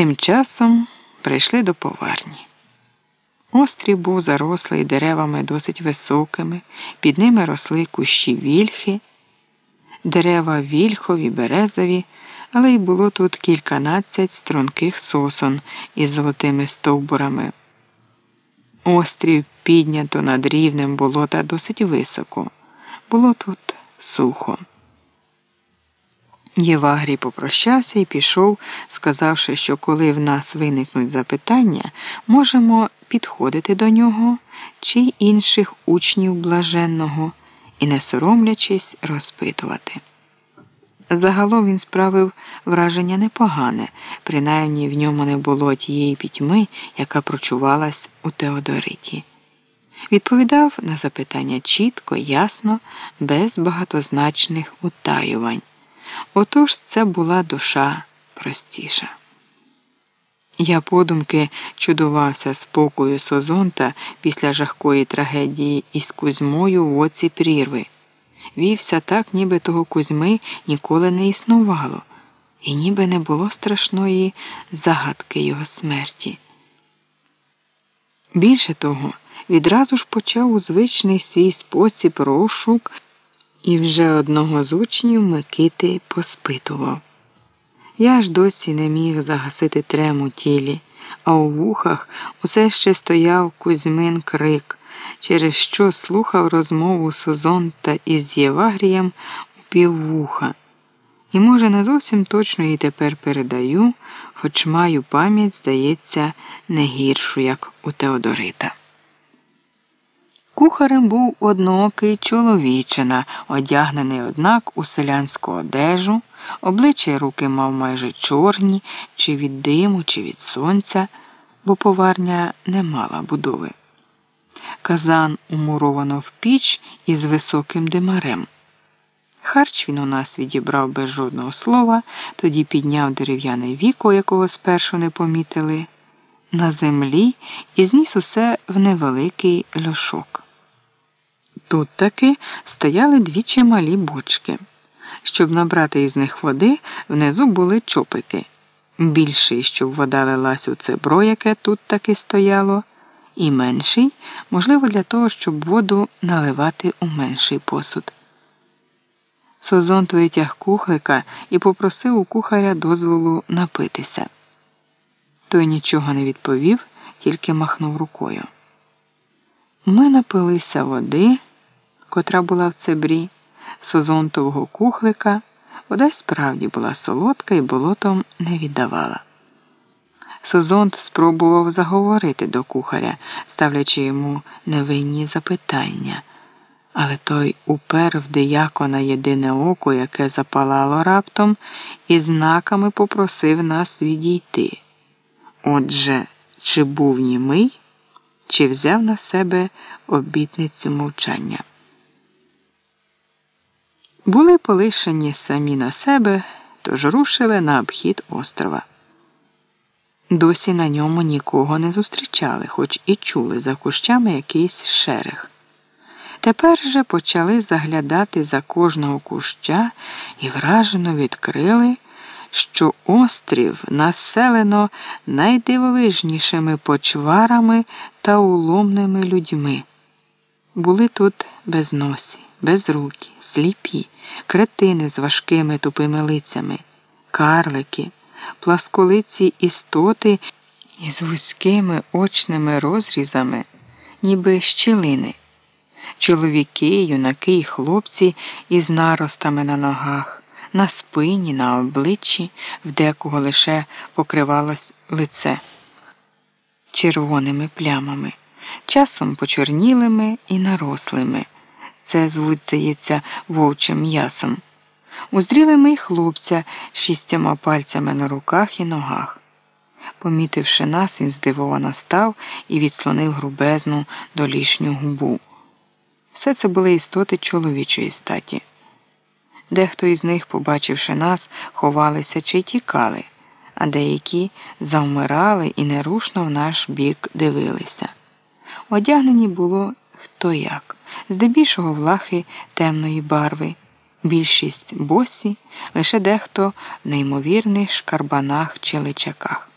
Тим часом прийшли до поварні. Острів був зарослий деревами досить високими, під ними росли кущі вільхи, дерева вільхові, березові, але й було тут кільканадцять струнких сосон із золотими стовбурами. Острів піднято над рівнем болота досить високо. Було тут сухо. Євагрій попрощався і пішов, сказавши, що коли в нас виникнуть запитання, можемо підходити до нього чи інших учнів блаженного і, не соромлячись, розпитувати. Загалом він справив враження непогане, принаймні в ньому не було тієї пітьми, яка прочувалась у Теодориті. Відповідав на запитання чітко, ясно, без багатозначних утаювань. Отож це була душа простіша. Я подумки чудувався спокою Созонта після жахкої трагедії із Кузьмою в оці прірви. Вівся так, ніби того Кузьми ніколи не існувало, і ніби не було страшної загадки його смерті. Більше того, відразу ж почав у звичний свій спосіб розшук і вже одного з учнів Микити поспитував. Я ж досі не міг загасити трему тілі, а у вухах усе ще стояв Кузьмин крик, через що слухав розмову Созонта із Євагрієм у піввуха. І, може, не зовсім точно її тепер передаю, хоч маю пам'ять, здається, не гіршу, як у Теодорита. Кухарем був одноокий чоловічина, одягнений, однак, у селянську одежу, обличчя й руки мав майже чорні, чи від диму, чи від сонця, бо поварня не мала будови. Казан умуровано в піч із високим димарем. Харч він у нас відібрав без жодного слова, тоді підняв дерев'яне віко, якого спершу не помітили, на землі і зніс усе в невеликий льошок. Тут таки стояли дві чималі бочки. Щоб набрати із них води, внизу були чопики. Більший, щоб вода лилась у цебро, яке тут таки стояло, і менший, можливо, для того, щоб воду наливати у менший посуд. Созонт витяг кухлика і попросив у кухаря дозволу напитися. Той нічого не відповів, тільки махнув рукою. Ми напилися води котра була в цебрі, созонтового кухлика, вода справді була солодка і болотом не віддавала. Созонт спробував заговорити до кухаря, ставлячи йому невинні запитання, але той упер в диякона єдине око, яке запалало раптом, і знаками попросив нас відійти. Отже, чи був німий, чи взяв на себе обітницю мовчання. Були полишені самі на себе, тож рушили на обхід острова. Досі на ньому нікого не зустрічали, хоч і чули за кущами якийсь шерех. Тепер же почали заглядати за кожного куща і вражено відкрили, що острів населено найдивовижнішими почварами та уломними людьми. Були тут безносі безрукі, сліпі, кретини з важкими тупими лицями, карлики, пласколиці істоти із вузькими очними розрізами, ніби щілини, чоловіки, юнаки і хлопці із наростами на ногах, на спині, на обличчі, в декого лише покривалось лице червоними плямами, часом почорнілими і нарослими. Це звуть, вовчим м'ясом. Уздріли ми й хлопця шістьома пальцями на руках і ногах. Помітивши нас, він здивовано став і відслонив грубезну долішню губу. Все це були істоти чоловічої статі. Дехто із них, побачивши нас, ховалися чи тікали, а деякі завмирали і нерушно в наш бік дивилися. Одягнені було хто як здебільшого влахи темної барви, більшість босі, лише дехто в неймовірних шкарбанах чи личаках.